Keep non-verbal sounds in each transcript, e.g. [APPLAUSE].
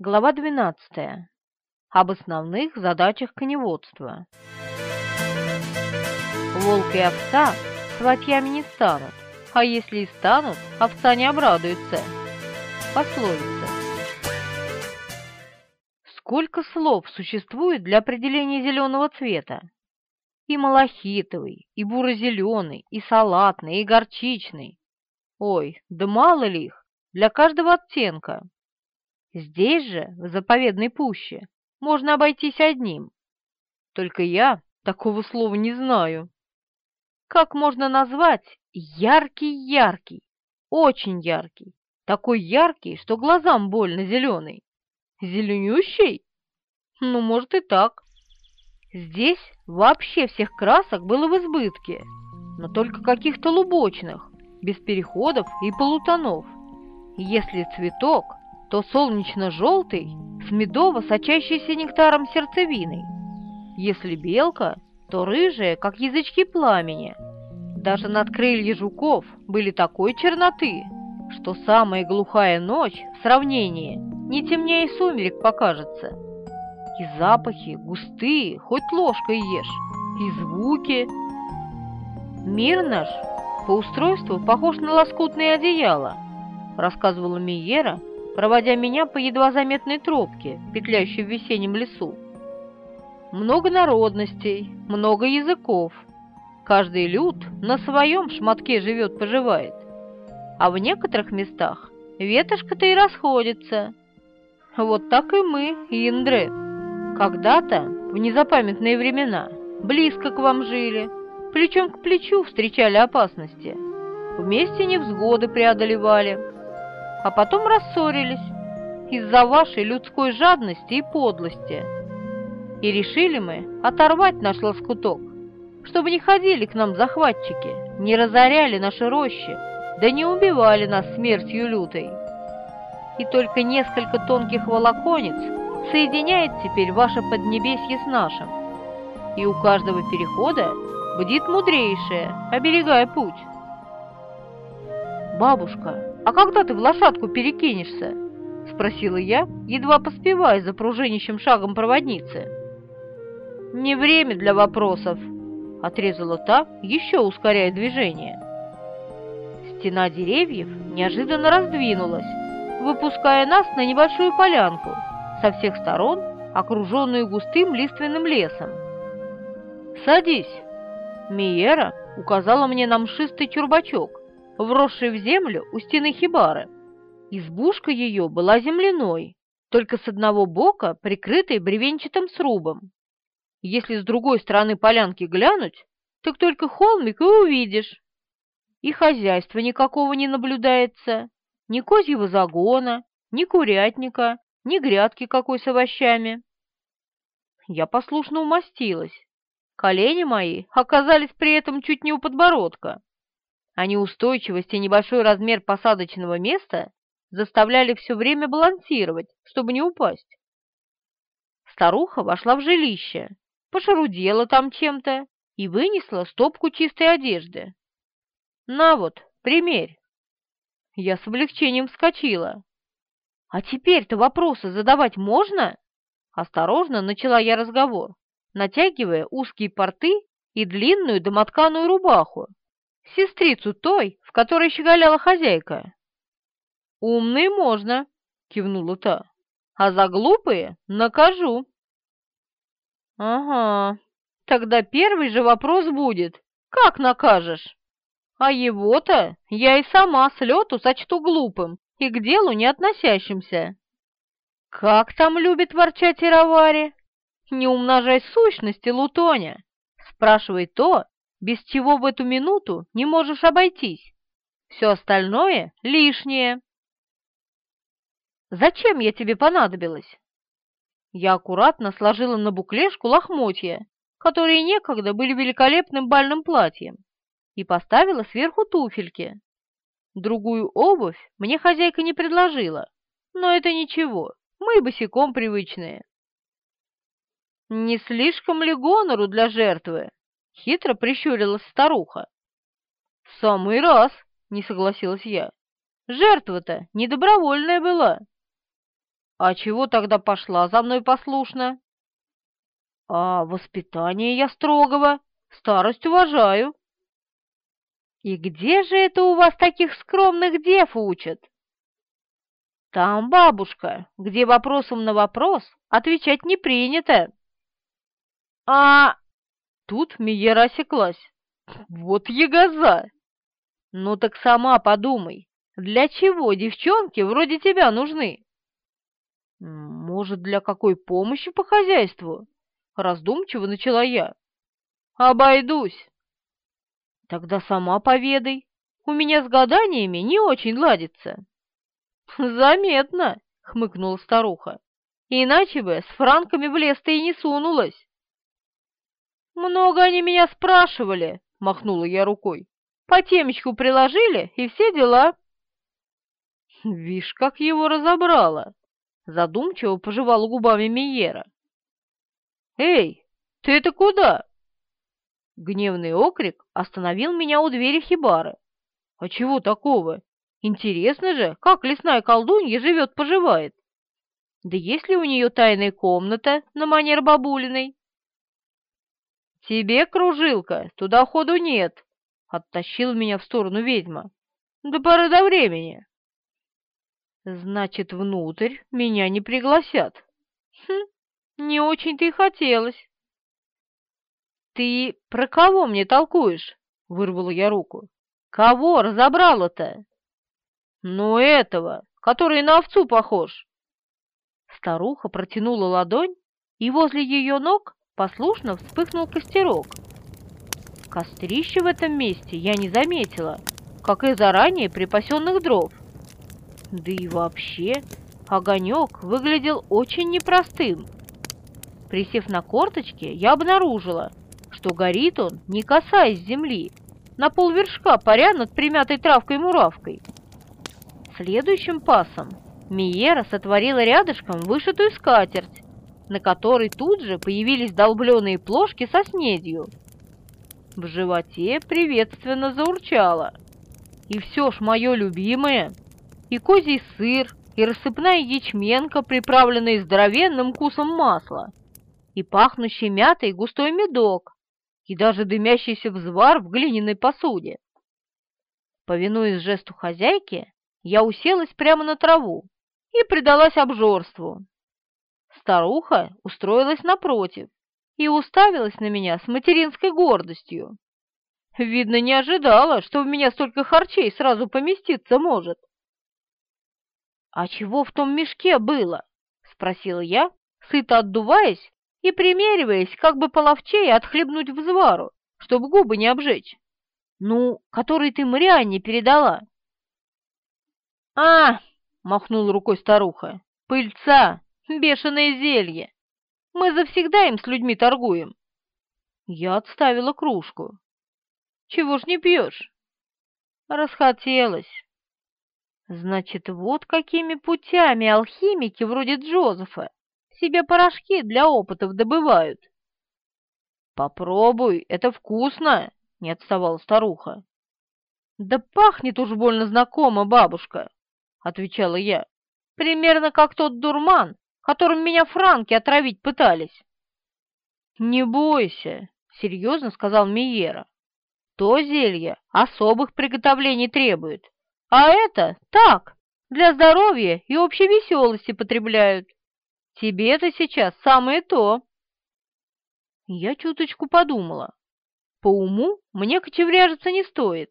Глава 12. Об основных задачах коневодства. Волк и овца сватьями не станут, а если и станут, овца не обрадуется. Пословица. Сколько слов существует для определения зеленого цвета? И малахитовый, и буро-зеленый, и салатный, и горчичный. Ой, да мало ли их, для каждого оттенка. Здесь же, в заповедной пуще, можно обойтись одним. Только я такого слова не знаю. Как можно назвать яркий-яркий, очень яркий, такой яркий, что глазам больно зеленый? Зеленющий? Ну, может и так. Здесь вообще всех красок было в избытке, но только каких-то лубочных, без переходов и полутонов. Если цветок то солнечно-желтый с медово-сочащейся нектаром сердцевиной. Если белка, то рыжая, как язычки пламени. Даже над крылья жуков были такой черноты, что самая глухая ночь в сравнении не темнее сумерек покажется. И запахи густые, хоть ложкой ешь, и звуки. Мир наш по устройству похож на лоскутное одеяло, рассказывала Миера, проводя меня по едва заметной тропке, петляющей в весеннем лесу. Много народностей, много языков. Каждый люд на своем шматке живет-поживает. А в некоторых местах ветошка-то и расходится. Вот так и мы, Индре. Когда-то, в незапамятные времена, близко к вам жили, плечом к плечу встречали опасности, вместе невзгоды преодолевали, а потом рассорились из-за вашей людской жадности и подлости. И решили мы оторвать наш лоскуток, чтобы не ходили к нам захватчики, не разоряли наши рощи, да не убивали нас смертью лютой. И только несколько тонких волоконец соединяет теперь ваше Поднебесье с нашим. И у каждого перехода бдит мудрейшее, оберегая путь. «Бабушка, «А когда ты в лошадку перекинешься?» — спросила я, едва поспевая за пружинищем шагом проводницы. «Не время для вопросов», — отрезала та, еще ускоряя движение. Стена деревьев неожиданно раздвинулась, выпуская нас на небольшую полянку, со всех сторон окруженную густым лиственным лесом. «Садись!» Миера указала мне на мшистый чурбачок, вросшей в землю у стены хибары. Избушка ее была земляной, только с одного бока прикрытой бревенчатым срубом. Если с другой стороны полянки глянуть, так только холмик и увидишь. И хозяйства никакого не наблюдается, ни козьего загона, ни курятника, ни грядки какой с овощами. Я послушно умостилась. Колени мои оказались при этом чуть не у подбородка а неустойчивость и небольшой размер посадочного места заставляли все время балансировать, чтобы не упасть. Старуха вошла в жилище, пошарудела там чем-то и вынесла стопку чистой одежды. «На вот, примерь!» Я с облегчением вскочила. «А теперь-то вопросы задавать можно?» Осторожно начала я разговор, натягивая узкие порты и длинную домотканую рубаху, сестрицу той, в которой щеголяла хозяйка. «Умные можно», — кивнула та, — «а за глупые накажу». «Ага, тогда первый же вопрос будет, как накажешь? А его-то я и сама с лету сочту глупым и к делу не относящимся». «Как там любит ворчать Иравари? Не умножай сущности, Лутоня!» Спрашивай то, без чего в эту минуту не можешь обойтись. Все остальное лишнее. Зачем я тебе понадобилась? Я аккуратно сложила на буклешку лохмотья, которые некогда были великолепным бальным платьем, и поставила сверху туфельки. Другую обувь мне хозяйка не предложила, но это ничего, мы босиком привычные. Не слишком ли гонору для жертвы? Хитро прищурилась старуха. «В самый раз!» — не согласилась я. «Жертва-то недобровольная была!» А чего тогда пошла за мной послушно? А воспитание я строгого, старость уважаю. И где же это у вас таких скромных дев учат? Там, бабушка, где вопросом на вопрос отвечать не принято. А тут Миера осеклась. Вот ягоза! Ну так сама подумай, для чего девчонки вроде тебя нужны? Может, для какой помощи по хозяйству? Раздумчиво начала я. Обойдусь. Тогда сама поведай. У меня с гаданиями не очень ладится. Заметно, хмыкнула старуха. Иначе бы с франками в лес ты и не сунулась. Много они меня спрашивали, махнула я рукой. По темечку приложили, и все дела. [LAUGHS] Вишь, как его разобрала. Задумчиво пожевала губами Миера. «Эй, ты это куда?» Гневный окрик остановил меня у двери хибары. «А чего такого? Интересно же, как лесная колдунья живет-поживает. Да есть ли у нее тайная комната на манер бабулиной?» «Тебе, кружилка, туда ходу нет», — оттащил меня в сторону ведьма. «До поры до времени». «Значит, внутрь меня не пригласят». «Хм, не очень-то и хотелось». «Ты про кого мне толкуешь?» — вырвала я руку. «Кого разобрала-то?» «Ну, этого, который на овцу похож». Старуха протянула ладонь, и возле ее ног послушно вспыхнул костерок. Кострища в этом месте я не заметила, как и заранее припасенных дров. Да и вообще, огонек выглядел очень непростым. Присев на корточки, я обнаружила, что горит он, не касаясь земли, на полвершка паря над примятой травкой-муравкой. Следующим пасом Миера сотворила рядышком вышитую скатерть, на которой тут же появились долбленные плошки со снедью. В животе приветственно заурчало. И все ж мое любимое, и козий сыр, и рассыпная ячменка, приправленная здоровенным кусом масла, и пахнущий мятой густой медок, и даже дымящийся взвар в глиняной посуде. Повинуясь жесту хозяйки, я уселась прямо на траву и предалась обжорству. Старуха устроилась напротив и уставилась на меня с материнской гордостью. Видно, не ожидала, что в меня столько харчей сразу поместиться может. «А чего в том мешке было?» — спросила я, сыто отдуваясь и примериваясь, как бы половчее отхлебнуть взвару, чтобы губы не обжечь. «Ну, который ты Марианне передала». «А!» — махнула рукой старуха. «Пыльца! Бешеное зелье! Мы завсегда им с людьми торгуем!» Я отставила кружку. «Чего ж не пьешь?» «Расхотелось». «Значит, вот какими путями алхимики вроде Джозефа себе порошки для опытов добывают». «Попробуй, это вкусно!» — не отставала старуха. «Да пахнет уж больно знакомо, бабушка!» — отвечала я. «Примерно как тот дурман, которым меня франки отравить пытались. «Не бойся», — серьезно сказал Миера. «То зелье особых приготовлений требует, а это так, для здоровья и общей веселости потребляют. Тебе-то сейчас самое то». Я чуточку подумала. По уму мне кочевряжиться не стоит.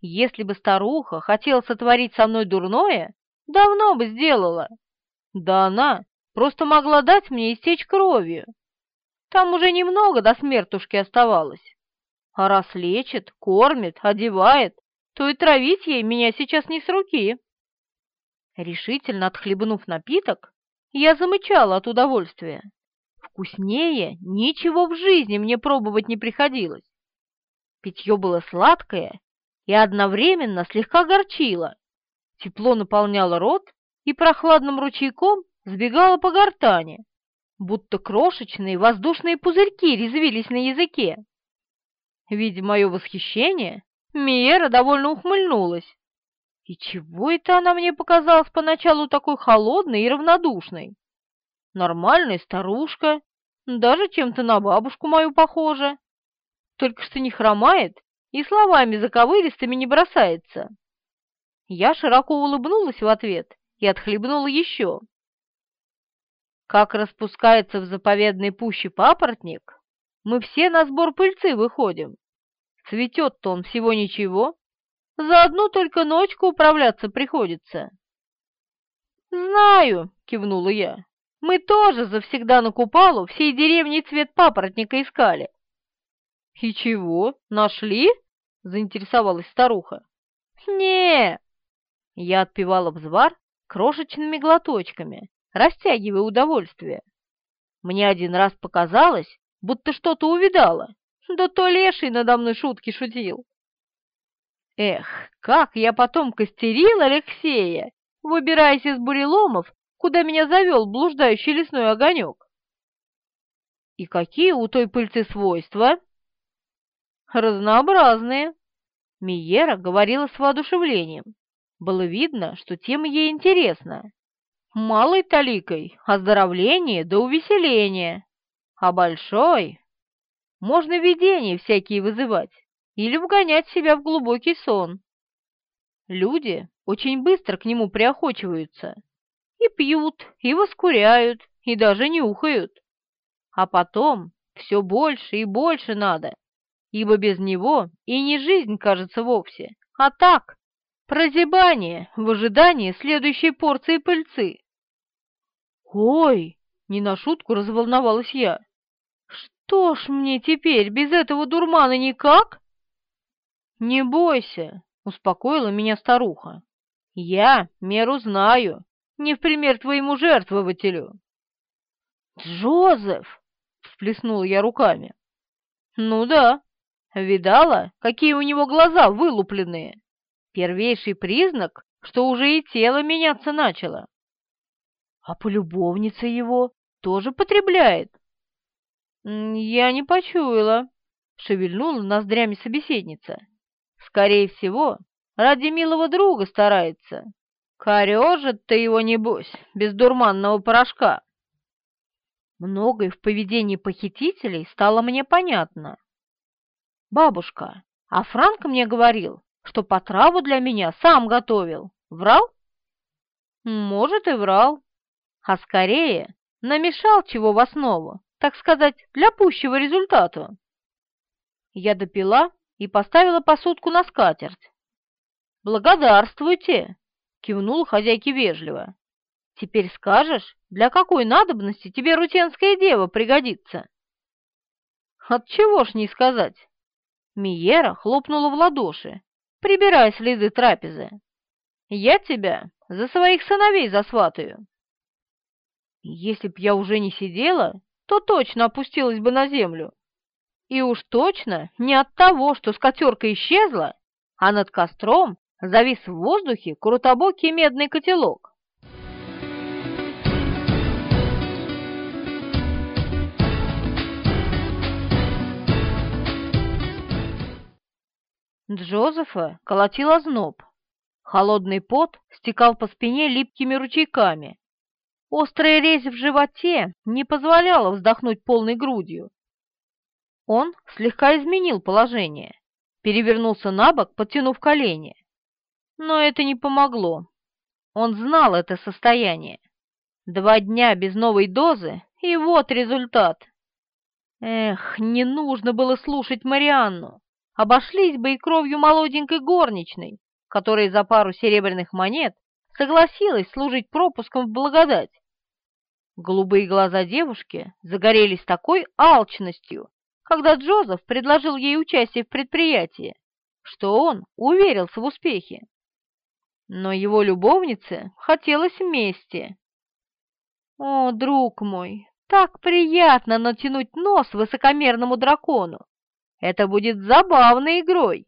Если бы старуха хотела сотворить со мной дурное, давно бы сделала. Да она Просто могла дать мне истечь кровью. Там уже немного до смертушки оставалось. А раз лечит, кормит, одевает, то и травить ей меня сейчас не с руки. Решительно отхлебнув напиток, я замычала от удовольствия. Вкуснее ничего в жизни мне пробовать не приходилось. Питье было сладкое и одновременно слегка горчило. Тепло наполняло рот и прохладным ручейком сбегала по гортани, будто крошечные воздушные пузырьки резвились на языке. Видя мое восхищение, Миера довольно ухмыльнулась. И чего это она мне показалась поначалу такой холодной и равнодушной? Нормальная старушка, даже чем-то на бабушку мою похожа. Только что не хромает и словами заковыристыми не бросается. Я широко улыбнулась в ответ и отхлебнула еще. Как распускается в заповедной пуще папоротник, мы все на сбор пыльцы выходим. Цветет-то он всего ничего, за одну только ночку управляться приходится. «Знаю», — кивнула я, — «мы тоже завсегда на купалу всей деревни цвет папоротника искали». «И чего, нашли?» — заинтересовалась старуха. не Я отпивала взвар крошечными глоточками, растягивая удовольствие. Мне один раз показалось, будто что-то увидала, да то леший надо мной шутки шутил. Эх, как я потом костерил Алексея, выбираясь из буреломов, куда меня завел блуждающий лесной огонек. И какие у той пыльцы свойства? Разнообразные. Миера говорила с воодушевлением. Было видно, что тема ей интересна. Малой таликой — оздоровление да увеселение, а большой — можно видения всякие вызывать или вгонять себя в глубокий сон. Люди очень быстро к нему приохочиваются. И пьют, и воскуряют, и даже нюхают. А потом все больше и больше надо, ибо без него и не жизнь кажется вовсе, а так, прозябание в ожидании следующей порции пыльцы. «Ой!» — не на шутку разволновалась я. «Что ж мне теперь без этого дурмана никак?» «Не бойся», — успокоила меня старуха. «Я меру знаю, не в пример твоему жертвователю». «Джозеф!» — всплеснула я руками. «Ну да, видала, какие у него глаза вылупленные. Первейший признак, что уже и тело меняться начало. А полюбовница его тоже потребляет?» «Я не почуяла», — шевельнула ноздрями собеседница. Скорее всего, ради милого друга старается. Корежит ты его, небось, без дурманного порошка. Многое в поведении похитителей стало мне понятно. Бабушка, а Франк мне говорил, что по траву для меня сам готовил. Врал? Может, и врал. А скорее намешал чего в основу, так сказать, для пущего результата. Я допила и поставила посудку на скатерть. «Благодарствуйте!» — кивнул хозяйке вежливо. «Теперь скажешь, для какой надобности тебе рутенская дева пригодится?» «Отчего ж не сказать?» Миера хлопнула в ладоши, прибирая следы трапезы. «Я тебя за своих сыновей засватаю». Если б я уже не сидела, то точно опустилась бы на землю. И уж точно не от того, что скатерка исчезла, а над костром завис в воздухе крутобокий медный котелок. Джозефа колотил озноб. Холодный пот стекал по спине липкими ручейками. Острая резь в животе не позволяла вздохнуть полной грудью. Он слегка изменил положение, перевернулся на бок, подтянув колени. Но это не помогло. Он знал это состояние. Два дня без новой дозы, и вот результат. Эх, не нужно было слушать Марианну. Обошлись бы и кровью молоденькой горничной, которая за пару серебряных монет согласилась служить пропуском в благодать. Голубые глаза девушки загорелись такой алчностью, когда Джозеф предложил ей участие в предприятии, что он уверился в успехе. Но его любовнице хотелось мести. «О, друг мой, так приятно натянуть нос высокомерному дракону! Это будет забавной игрой!»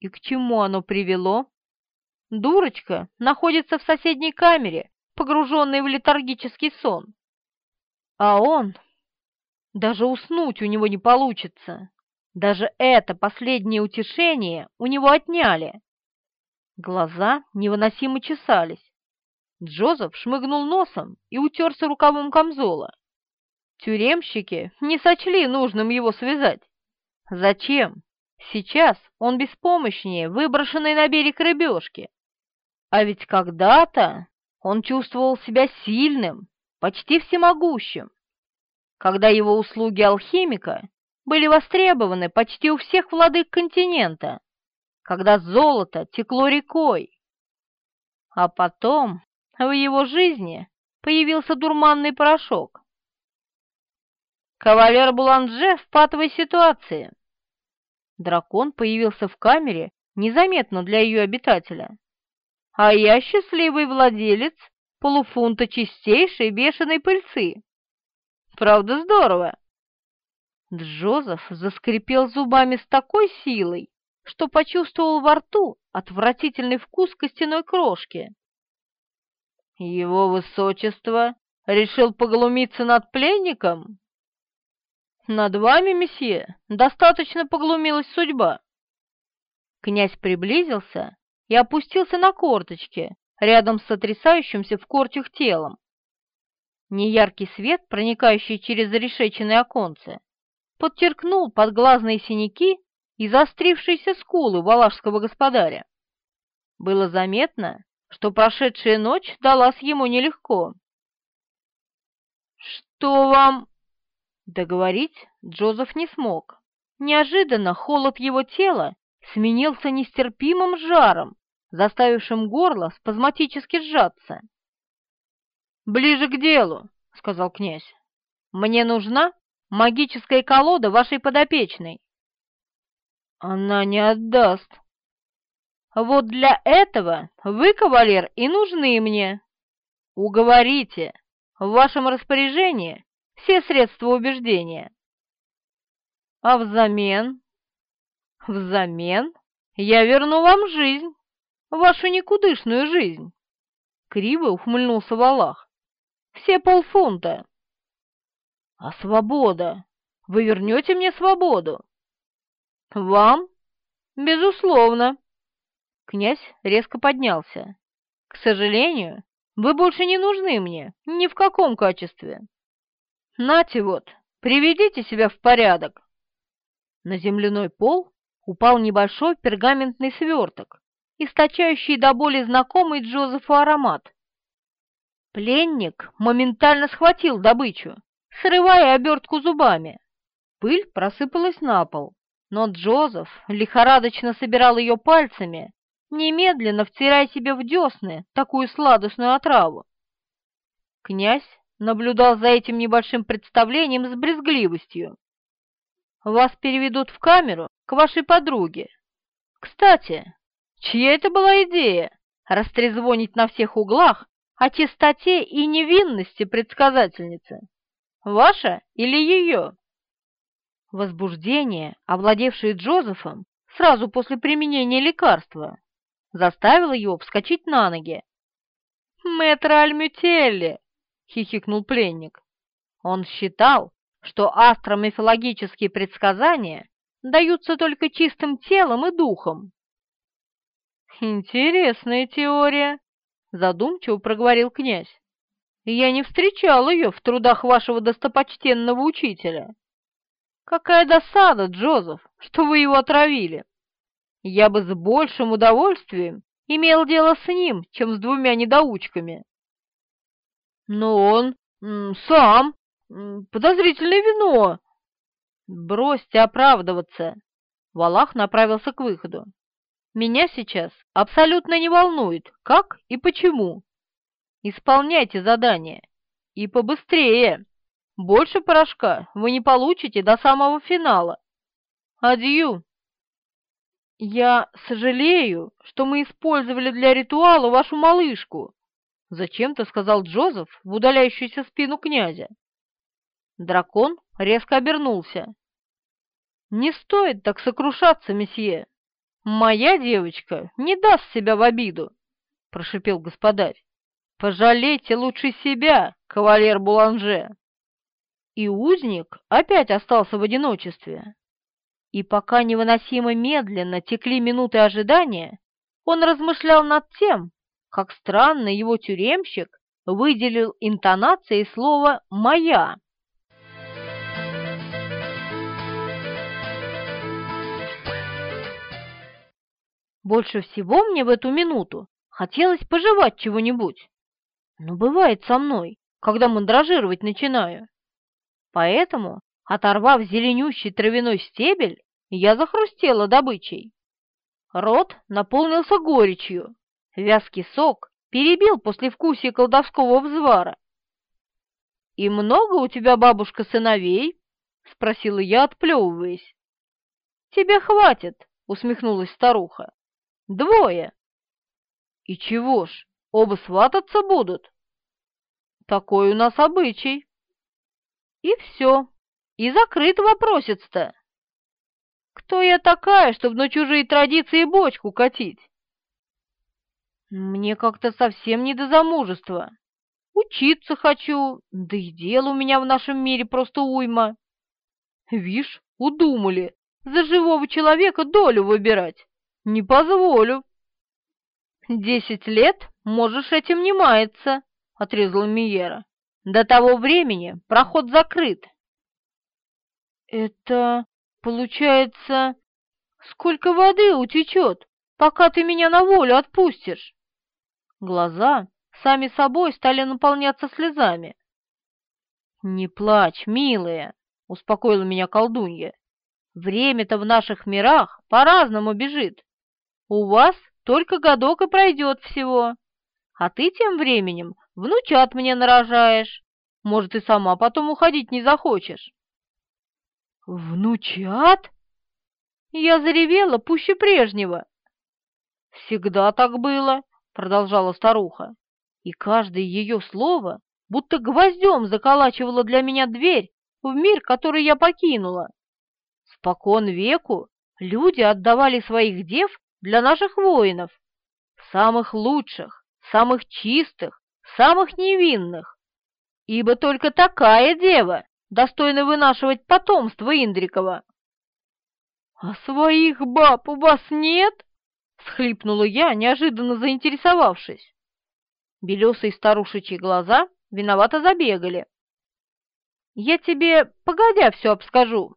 И к чему оно привело? Дурочка находится в соседней камере, погруженной в летаргический сон. А он даже уснуть у него не получится. Даже это последнее утешение у него отняли. Глаза невыносимо чесались. Джозеф шмыгнул носом и утерся рукавом камзола. Тюремщики не сочли нужным его связать. Зачем? Сейчас он беспомощнее, выброшенный на берег рыбешки. А ведь когда-то он чувствовал себя сильным, почти всемогущим. Когда его услуги алхимика были востребованы почти у всех владык континента, когда золото текло рекой. А потом в его жизни появился дурманный порошок. Кавалер Буланже в патовой ситуации. Дракон появился в камере незаметно для ее обитателя. А я счастливый владелец полуфунта чистейшей бешеной пыльцы. Правда, здорово. Джозеф заскрипел зубами с такой силой, что почувствовал во рту отвратительный вкус костяной крошки. Его высочество решил поглумиться над пленником? Над вами, месье, достаточно поглумилась судьба. Князь приблизился и опустился на корточки рядом с сотрясающимся в корчах телом. Неяркий свет, проникающий через зарешеченные оконцы, подчеркнул подглазные синяки и заострившиеся скулы валашского господаря. Было заметно, что прошедшая ночь далась ему нелегко. «Что вам...» Договорить Джозеф не смог. Неожиданно холод его тела сменился нестерпимым жаром, заставившим горло спазматически сжаться. «Ближе к делу», — сказал князь. «Мне нужна магическая колода вашей подопечной». «Она не отдаст», вот для этого вы, кавалер, и нужны мне. Уговорите. В вашем распоряжении все средства убеждения. А взамен? Взамен я верну вам жизнь, вашу никудышную жизнь. Криво ухмыльнулся Валах. Все полфунта. А свобода? Вы вернете мне свободу? Вам? Безусловно. Князь резко поднялся. «К сожалению, вы больше не нужны мне ни в каком качестве. Нате вот, приведите себя в порядок». На земляной пол упал небольшой пергаментный сверток, источающий до боли знакомый Джозефу аромат. Пленник моментально схватил добычу, срывая обертку зубами. Пыль просыпалась на пол, но Джозеф лихорадочно собирал ее пальцами немедленно втирай себе в десны такую сладостную отраву. Князь наблюдал за этим небольшим представлением с брезгливостью. Вас переведут в камеру к вашей подруге. Кстати, чья это была идея растрезвонить на всех углах о чистоте и невинности предсказательницы? Ваша или ее? Возбуждение, овладевшее Джозефом сразу после применения лекарства, заставила его вскочить на ноги. «Мэтр Альмютелли!» — хихикнул пленник. Он считал, что астромифологические предсказания даются только чистым телом и духом. «Интересная теория», — задумчиво проговорил князь. «Я не встречал ее в трудах вашего достопочтенного учителя. Какая досада, Джозеф, что вы его отравили!» я бы с большим удовольствием имел дело с ним, чем с двумя недоучками. Но он сам подозрительное вино. Бросьте оправдываться. Валах направился к выходу. Меня сейчас абсолютно не волнует, как и почему. Исполняйте задание. И побыстрее. Больше порошка вы не получите до самого финала. Адью. «Я сожалею, что мы использовали для ритуала вашу малышку», — зачем-то сказал Джозеф в удаляющуюся спину князя. Дракон резко обернулся. «Не стоит так сокрушаться, месье. Моя девочка не даст себя в обиду», — прошипел господарь. «Пожалейте лучше себя, кавалер Буланже». И узник опять остался в одиночестве. И пока невыносимо медленно текли минуты ожидания, он размышлял над тем, как странно его тюремщик выделил интонацией слова «моя». Больше всего мне в эту минуту хотелось пожевать чего-нибудь. Но бывает со мной, когда мандражировать начинаю. Поэтому, оторвав зеленющий травяной стебель, я захрустела добычей. Рот наполнился горечью, вязкий сок перебил послевкусие колдовского взвара. «И много у тебя, бабушка, сыновей?» — спросила я, отплевываясь. «Тебе хватит», — усмехнулась старуха. «Двое». «И чего ж, оба свататься будут?» «Такой у нас обычай». «И все, и закрыт вопросец-то». «Кто я такая, чтобы на чужие традиции бочку катить?» Мне как-то совсем не до замужества. Учиться хочу, да и дел у меня в нашем мире просто уйма. Вишь, удумали, за живого человека долю выбирать. Не позволю. Десять лет можешь этим не маяться, отрезала Миера. До того времени проход закрыт. Это, получается, сколько воды утечет, пока ты меня на волю отпустишь? Глаза сами собой стали наполняться слезами. «Не плачь, милая!» — успокоила меня колдунья. «Время-то в наших мирах по-разному бежит. У вас только годок и пройдет всего. А ты тем временем внучат мне нарожаешь. Может, и сама потом уходить не захочешь». «Внучат?» Я заревела пуще прежнего. «Всегда так было», — продолжала старуха, и каждое ее слово будто гвоздем заколачивало для меня дверь в мир, который я покинула. Спокон веку люди отдавали своих дев для наших воинов, самых лучших, самых чистых, самых невинных, ибо только такая дева достойна вынашивать потомство Индрикова. — А своих баб у вас нет? — схлипнула я, неожиданно заинтересовавшись. Белесые старушечьи глаза виновато забегали. «Я тебе, погодя, все обскажу».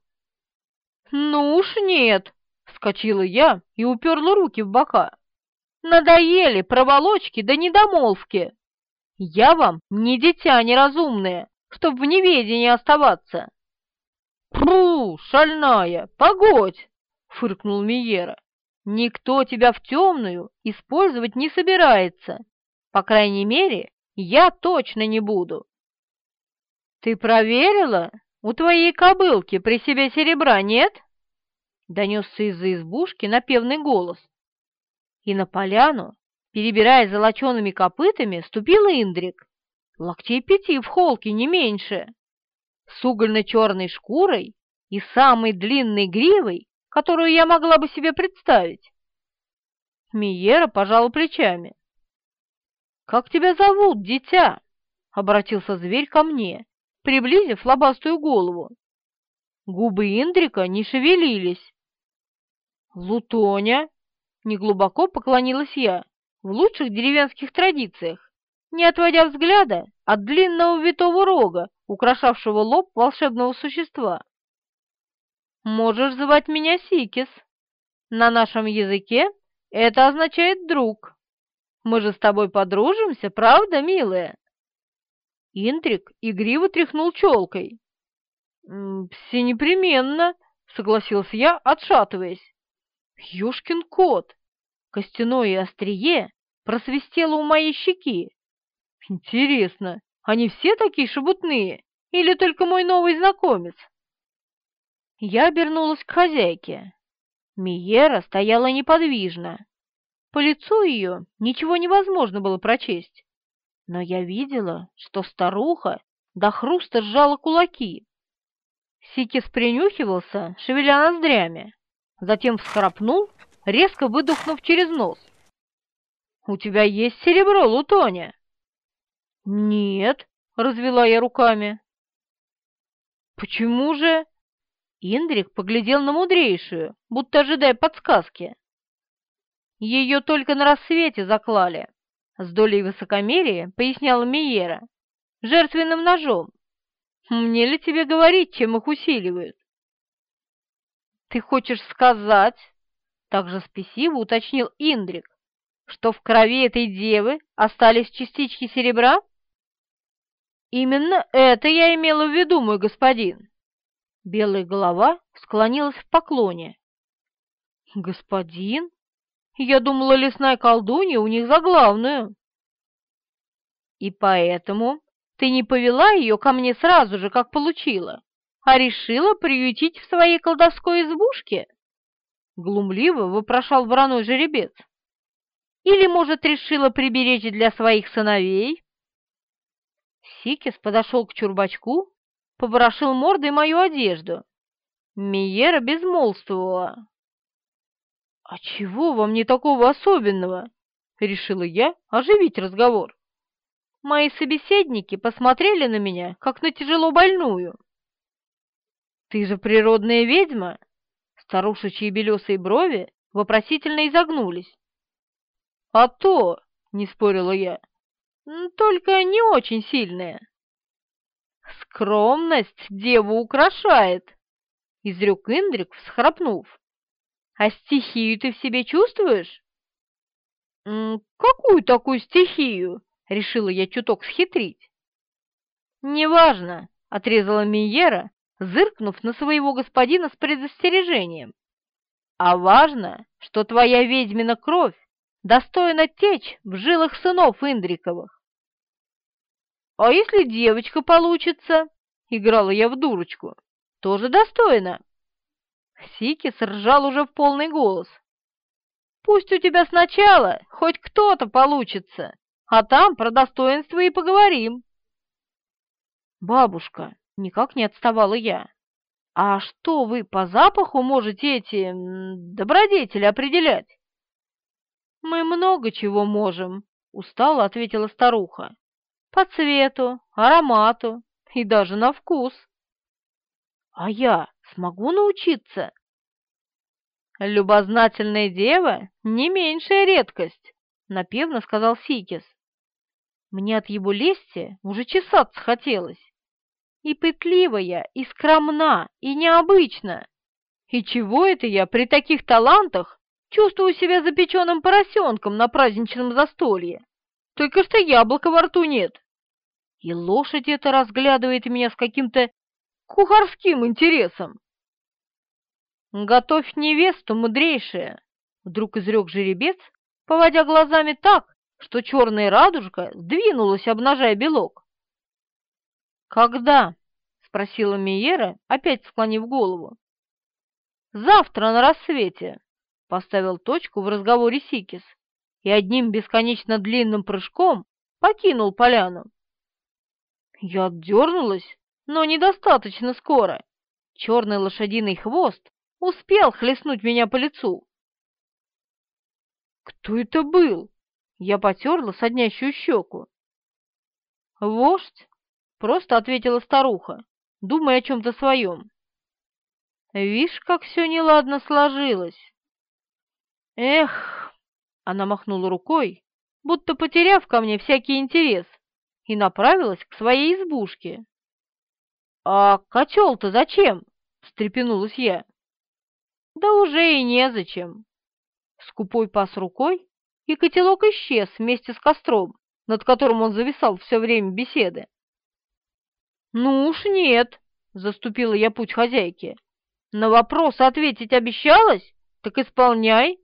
«Ну уж нет!» — вскочила я и уперла руки в бока. «Надоели проволочки да недомолвки! Я вам не дитя неразумное, чтоб в неведении оставаться!» «Пру, шальная, погодь!» — фыркнул Миера. Никто тебя в темную использовать не собирается. По крайней мере, я точно не буду. Ты проверила? У твоей кобылки при себе серебра нет? Донесся из-за избушки напевный голос. И на поляну, перебирая золочеными копытами, ступил Индрик. Локтей пяти в холке, не меньше. С угольно-черной шкурой и самой длинной гривой, которую я могла бы себе представить. Миера пожала плечами. «Как тебя зовут, дитя?» — обратился зверь ко мне, приблизив лобастую голову. Губы Индрика не шевелились. «Лутоня!» — неглубоко поклонилась я, в лучших деревенских традициях, не отводя взгляда от длинного витого рога, украшавшего лоб волшебного существа. Можешь звать меня Сикис. На нашем языке это означает «друг». Мы же с тобой подружимся, правда, милая?» Интрик игриво тряхнул челкой. «Все непременно», — согласился я, отшатываясь. «Ёшкин кот! Костяное острие просвистело у моей щеки. Интересно, они все такие шебутные или только мой новый знакомец?» Я обернулась к хозяйке. Миера стояла неподвижно. По лицу ее ничего невозможно было прочесть. Но я видела, что старуха до хруста сжала кулаки. Сикис принюхивался, шевеля ноздрями, затем всхрапнул, резко выдохнув через нос. «У тебя есть серебро, Лутоня?» «Нет», — развела я руками. «Почему же?» Индрик поглядел на мудрейшую, будто ожидая подсказки. Ее только на рассвете заклали. С долей высокомерия поясняла Миера. Жертвенным ножом. Мне ли тебе говорить, чем их усиливают? Ты хочешь сказать, также спесиво уточнил Индрик, что в крови этой девы остались частички серебра? Именно это я имела в виду, мой господин. Белая голова склонилась в поклоне. Господин? Я думала, лесная колдунья у них за главную. И поэтому ты не повела ее ко мне сразу же, как получила, а решила приютить в своей колдовской избушке? Глумливо вопрошал вороной жеребец. Или, может, решила приберечь для своих сыновей? Сикис подошел к чурбачку, поворошил мордой мою одежду. Миера безмолвствовала. «А чего вам не такого особенного?» — решила я оживить разговор. Мои собеседники посмотрели на меня, как на тяжело больную. «Ты же природная ведьма!» Старушечьи белесые брови вопросительно изогнулись. «А то!» — не спорила я. «Только не очень сильная». «Скромность деву украшает!» — изрек Индрик, всхрапнув. «А стихию ты в себе чувствуешь?» «Какую такую стихию?» — решила я чуток схитрить. «Неважно», — отрезала Миера, зыркнув на своего господина с предостережением. «А важно, что твоя ведьмина кровь достойна течь в жилах сынов Индриковых». «А если девочка получится?» — играла я в дурочку. «Тоже достойна». Сикис ржал уже в полный голос. «Пусть у тебя сначала хоть кто-то получится, а там про достоинство и поговорим». «Бабушка, Никак не отставала я. «А что вы по запаху можете эти добродетели определять?» «Мы много чего можем», — устало ответила старуха. «По цвету, аромату и даже на вкус». «А я смогу научиться?» «Любознательная дева — не меньшая редкость», — напевно сказал Сикис. Мне от его лести уже чесаться хотелось и пытливая, и скромна, и необычна. И чего это я при таких талантах чувствую себя запеченным поросенком на праздничном застолье? Только что яблока во рту нет. И лошадь эта разглядывает меня с каким-то кухарским интересом. «Готовь невесту, мудрейшая!» — вдруг изрек жеребец, поводя глазами так, что черная радужка сдвинулась, обнажая белок. «Когда?» — спросила Миера, опять склонив голову. «Завтра на рассвете», — поставил точку в разговоре Сикис и одним бесконечно длинным прыжком покинул поляну. Я отдернулась, но недостаточно скоро. Черный лошадиный хвост успел хлестнуть меня по лицу. «Кто это был?» Я потерла соднящую щеку. «Вождь Просто ответила старуха, думая о чем-то своем. Вишь, как все неладно сложилось. Эх, она махнула рукой, будто потеряв ко мне всякий интерес, и направилась к своей избушке. «А котел-то зачем?» — встрепенулась я. «Да уже и незачем». Скупой пас рукой, и котелок исчез вместе с костром, над которым он зависал все время беседы. «Ну уж нет», — заступила я путь хозяйки. «На вопрос ответить обещалась? Так исполняй».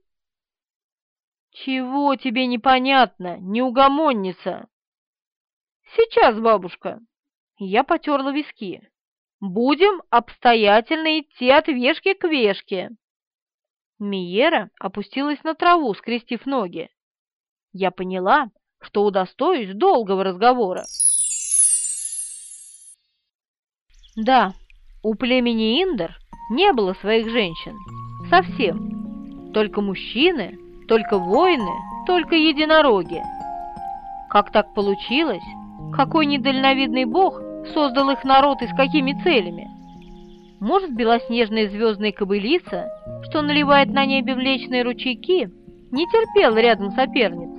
«Чего тебе непонятно, неугомонница?» «Сейчас, бабушка». Я потерла виски. «Будем обстоятельно идти от вешки к вешке». Миера опустилась на траву, скрестив ноги. Я поняла, что удостоюсь долгого разговора. Да, у племени Индер не было своих женщин. Совсем. Только мужчины, только воины, только единороги. Как так получилось? Какой недальновидный бог создал их народ и с какими целями? Может, белоснежная звездная кобылица, что наливает на небе млечные ручейки, не терпел рядом соперниц.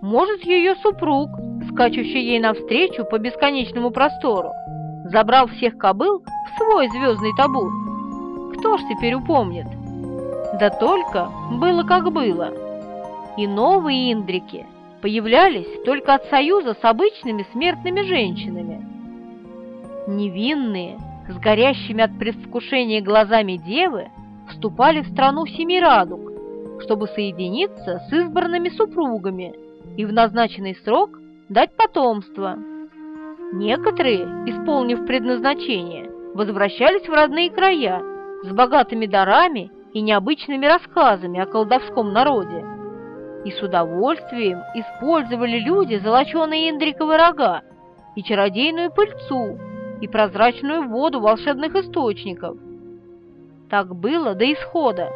Может, ее супруг, скачущий ей навстречу по бесконечному простору, забрал всех кобыл в свой звездный табун. Кто ж теперь упомнит? Да только было как было. И новые индрики появлялись только от союза с обычными смертными женщинами. Невинные, с горящими от предвкушения глазами девы, вступали в страну семи радуг, чтобы соединиться с избранными супругами и в назначенный срок дать потомство. Некоторые, исполнив предназначение, возвращались в родные края с богатыми дарами и необычными рассказами о колдовском народе. И с удовольствием использовали люди золоченые индриковые рога и чародейную пыльцу, и прозрачную воду волшебных источников. Так было до исхода,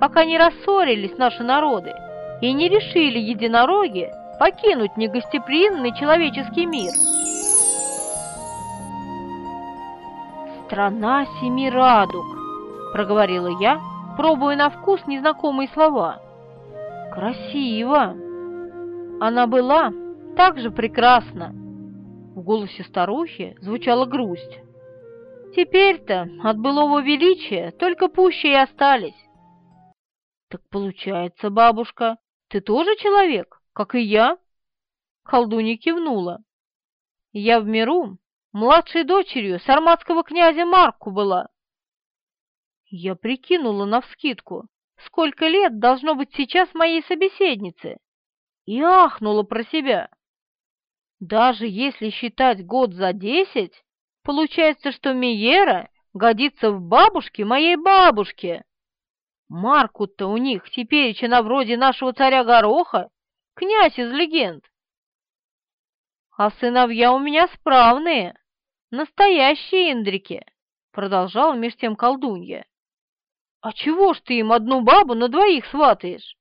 пока не рассорились наши народы и не решили единороги покинуть негостеприимный человеческий мир. «Страна семи радуг», — проговорила я, пробуя на вкус незнакомые слова. «Красиво!» Она была так же прекрасна. В голосе старухи звучала грусть. Теперь-то от былого величия только пуще и остались. Так получается, бабушка, ты тоже человек, как и я? Колдунья кивнула. Я в миру младшей дочерью сарматского князя Марку была. Я прикинула навскидку, сколько лет должно быть сейчас моей собеседнице, и ахнула про себя. Даже если считать год за десять, получается, что Миера годится в бабушке моей бабушке. Марку-то у них теперь на вроде нашего царя Гороха, князь из легенд. А сыновья у меня справные, настоящие индрики, продолжал меж тем колдунья. А чего ж ты им одну бабу на двоих сватаешь?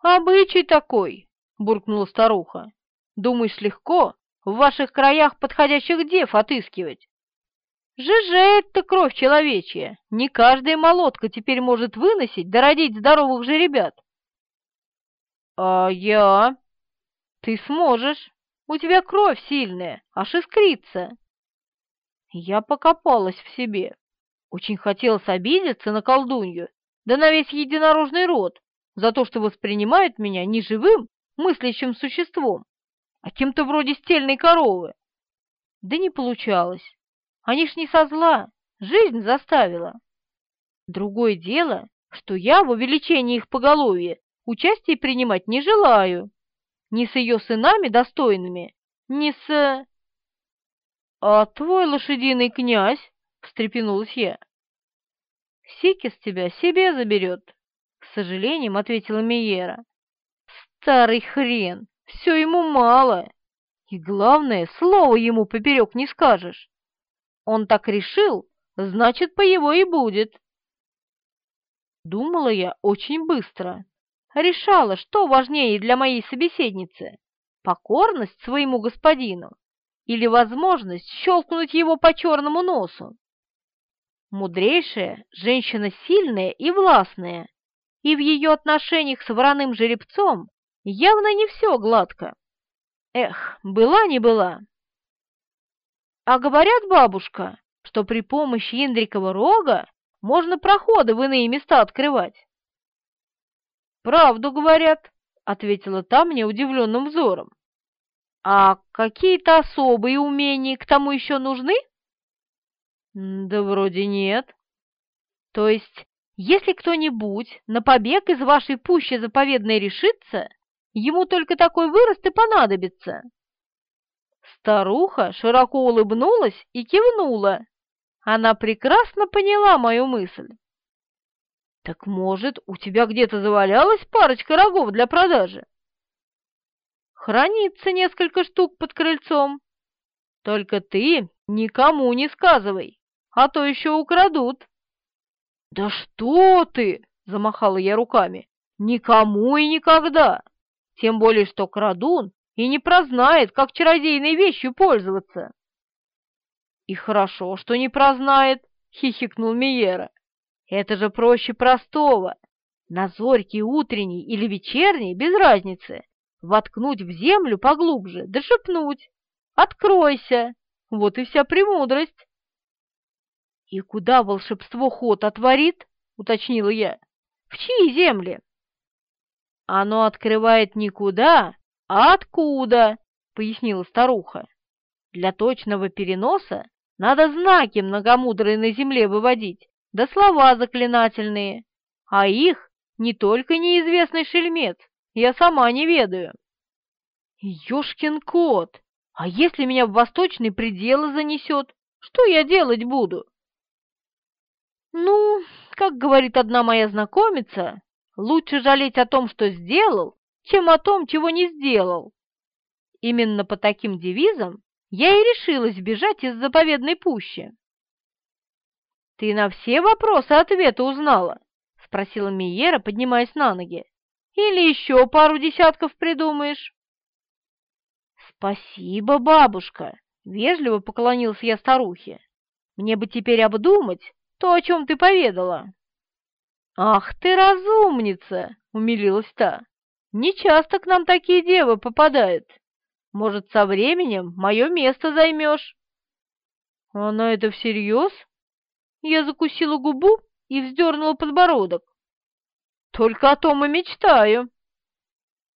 Обычай такой, буркнула старуха. Думаешь, легко в ваших краях подходящих дев отыскивать? Жижеет-то кровь человечья, не каждая молотка теперь может выносить да родить здоровых же ребят. А я? Ты сможешь, у тебя кровь сильная, аж искрится. Я покопалась в себе. Очень хотелось обидеться на колдунью, да на весь единорожный род, за то, что воспринимает меня не живым, мыслящим существом, а кем-то вроде стельной коровы. Да не получалось. Они ж не со зла, жизнь заставила. Другое дело, что я в увеличении их поголовья участие принимать не желаю. Ни с ее сынами достойными, ни с... «А твой лошадиный князь?» — встрепенулась я. «Сикис тебя себе заберет», — с сожалением ответила Миера. «Старый хрен, все ему мало. И главное, слова ему поперек не скажешь. Он так решил, значит, по его и будет. Думала я очень быстро. Решала, что важнее для моей собеседницы — покорность своему господину или возможность щелкнуть его по черному носу. Мудрейшая, женщина сильная и властная, и в ее отношениях с вороным жеребцом явно не все гладко. Эх, была не была. А говорят, бабушка, что при помощи Индрикова рога можно проходы в иные места открывать. «Правду говорят», — ответила та мне удивленным взором. «А какие-то особые умения к тому еще нужны?» «Да вроде нет. То есть, если кто-нибудь на побег из вашей пущи заповедной решится, ему только такой вырост и понадобится?» Старуха широко улыбнулась и кивнула. Она прекрасно поняла мою мысль. «Так, может, у тебя где-то завалялась парочка рогов для продажи?» «Хранится несколько штук под крыльцом. Только ты никому не сказывай, а то еще украдут». «Да что ты!» — замахала я руками. «Никому и никогда! Тем более, что крадун и не прознает, как чародейной вещью пользоваться. И хорошо, что не прознает, хихикнул Миера. Это же проще простого. на зорький утренний или вечерний, без разницы, воткнуть в землю поглубже, да «Откройся!» Вот и вся премудрость. «И куда волшебство ход отворит?» — уточнила я. «В чьи земли?» «Оно открывает никуда, а откуда?» — пояснила старуха. «Для точного переноса надо знаки многомудрые на земле выводить, да слова заклинательные, а их не только неизвестный шельмец, я сама не ведаю». «Ешкин кот! А если меня в восточные пределы занесет, что я делать буду?» «Ну, как говорит одна моя знакомица, лучше жалеть о том, что сделал, чем о том, чего не сделал. Именно по таким девизам я и решилась бежать из заповедной пущи. «Ты на все вопросы ответы узнала?» — спросила Миера, поднимаясь на ноги. «Или еще пару десятков придумаешь?» «Спасибо, бабушка!» — вежливо поклонился я старухе. «Мне бы теперь обдумать то, о чем ты поведала». «Ах ты разумница!» — умилилась та. «Не часто к нам такие девы попадают. Может, со временем мое место займешь?» «Она это всерьез?» Я закусила губу и вздернула подбородок. «Только о том и мечтаю».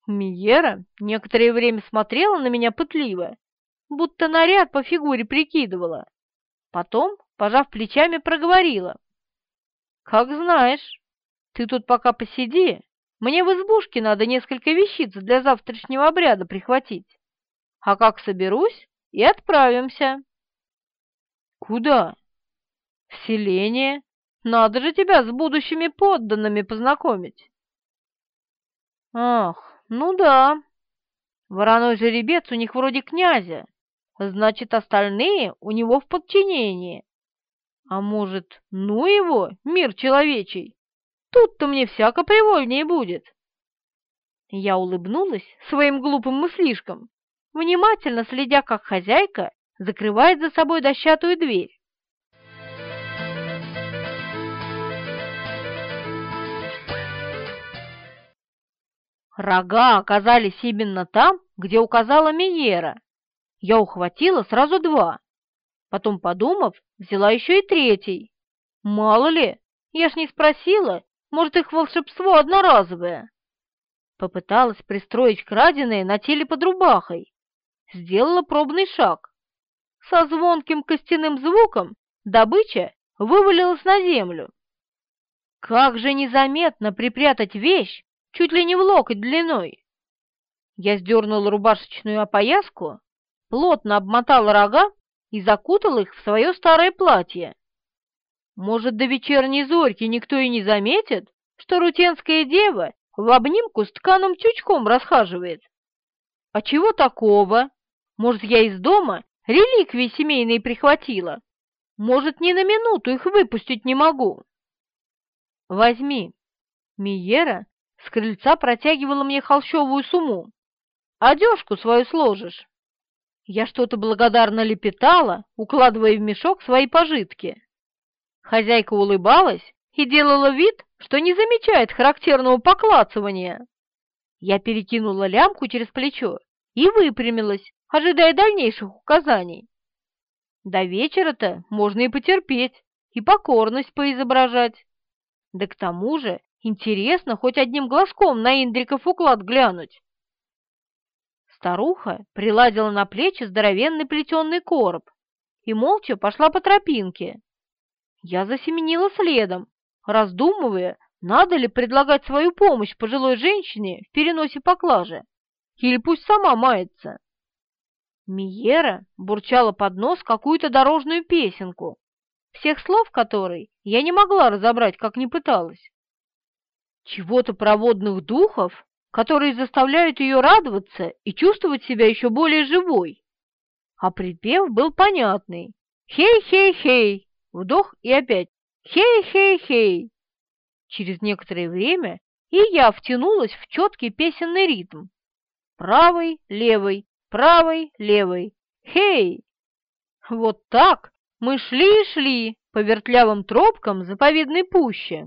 Миера некоторое время смотрела на меня пытливо, будто наряд по фигуре прикидывала. Потом, пожав плечами, проговорила. «Как знаешь, ты тут пока посиди, мне в избушке надо несколько вещиц для завтрашнего обряда прихватить. А как соберусь, и отправимся». «Куда?» «В селение. Надо же тебя с будущими подданными познакомить». «Ах, ну да. Вороной жеребец у них вроде князя, значит, остальные у него в подчинении. А может, ну его, мир человечий, тут-то мне всяко привольнее будет. Я улыбнулась своим глупым мыслишкам, внимательно следя, как хозяйка закрывает за собой дощатую дверь. Рога оказались именно там, где указала Миера. Я ухватила сразу два. Потом, подумав, взяла еще и третий. Мало ли, я ж не спросила, может, их волшебство одноразовое. Попыталась пристроить краденое на теле под рубахой. Сделала пробный шаг. Со звонким костяным звуком добыча вывалилась на землю. Как же незаметно припрятать вещь чуть ли не в локоть длиной. Я сдернула рубашечную опояску, плотно обмотала рога и закутала их в свое старое платье. Может, до вечерней зорьки никто и не заметит, что рутенская дева в обнимку с тканым тючком расхаживает? А чего такого? Может, я из дома реликвии семейные прихватила? Может, ни на минуту их выпустить не могу? Возьми. Миера с крыльца протягивала мне холщовую сумму. «Одежку свою сложишь». Я что-то благодарно лепетала, укладывая в мешок свои пожитки. Хозяйка улыбалась и делала вид, что не замечает характерного поклацывания. Я перекинула лямку через плечо и выпрямилась, ожидая дальнейших указаний. До вечера-то можно и потерпеть, и покорность поизображать. Да к тому же Интересно хоть одним глазком на Индриков уклад глянуть. Старуха приладила на плечи здоровенный плетеный короб и молча пошла по тропинке. Я засеменила следом, раздумывая, надо ли предлагать свою помощь пожилой женщине в переносе поклажи, или пусть сама мается. Миера бурчала под нос какую-то дорожную песенку, всех слов которой я не могла разобрать, как ни пыталась чего-то проводных духов, которые заставляют ее радоваться и чувствовать себя еще более живой. А припев был понятный. «Хей-хей-хей!» Вдох и опять «Хей-хей-хей!» Через некоторое время и я втянулась в четкий песенный ритм. Правый, левый, правый, левый. Хей! Вот так мы шли и шли по вертлявым тропкам заповедной пущи.